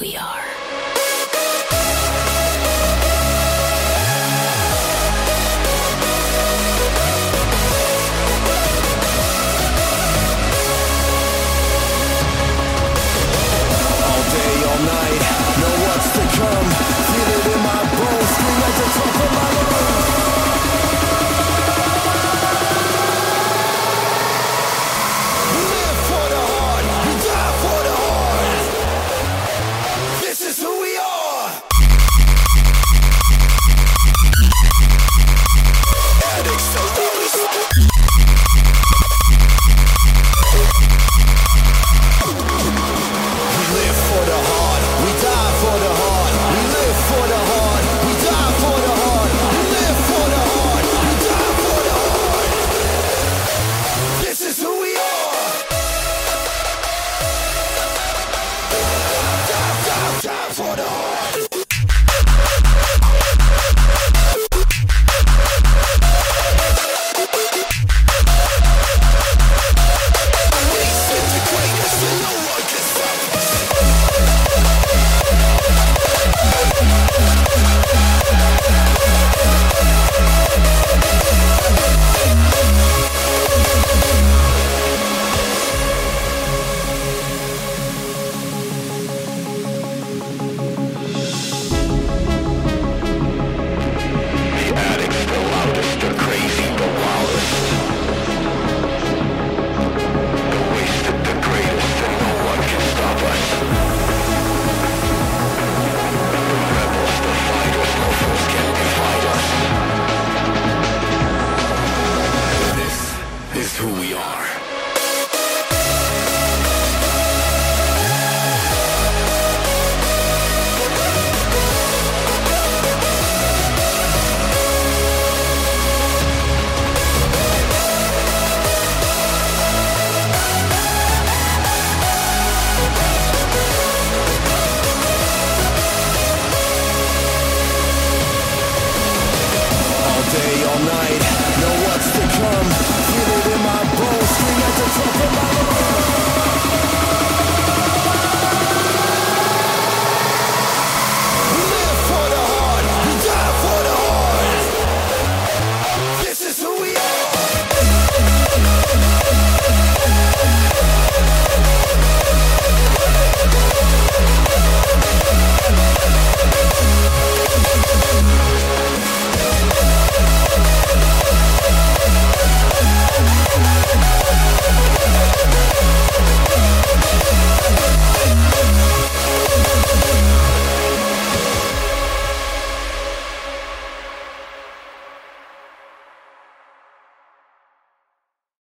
we are.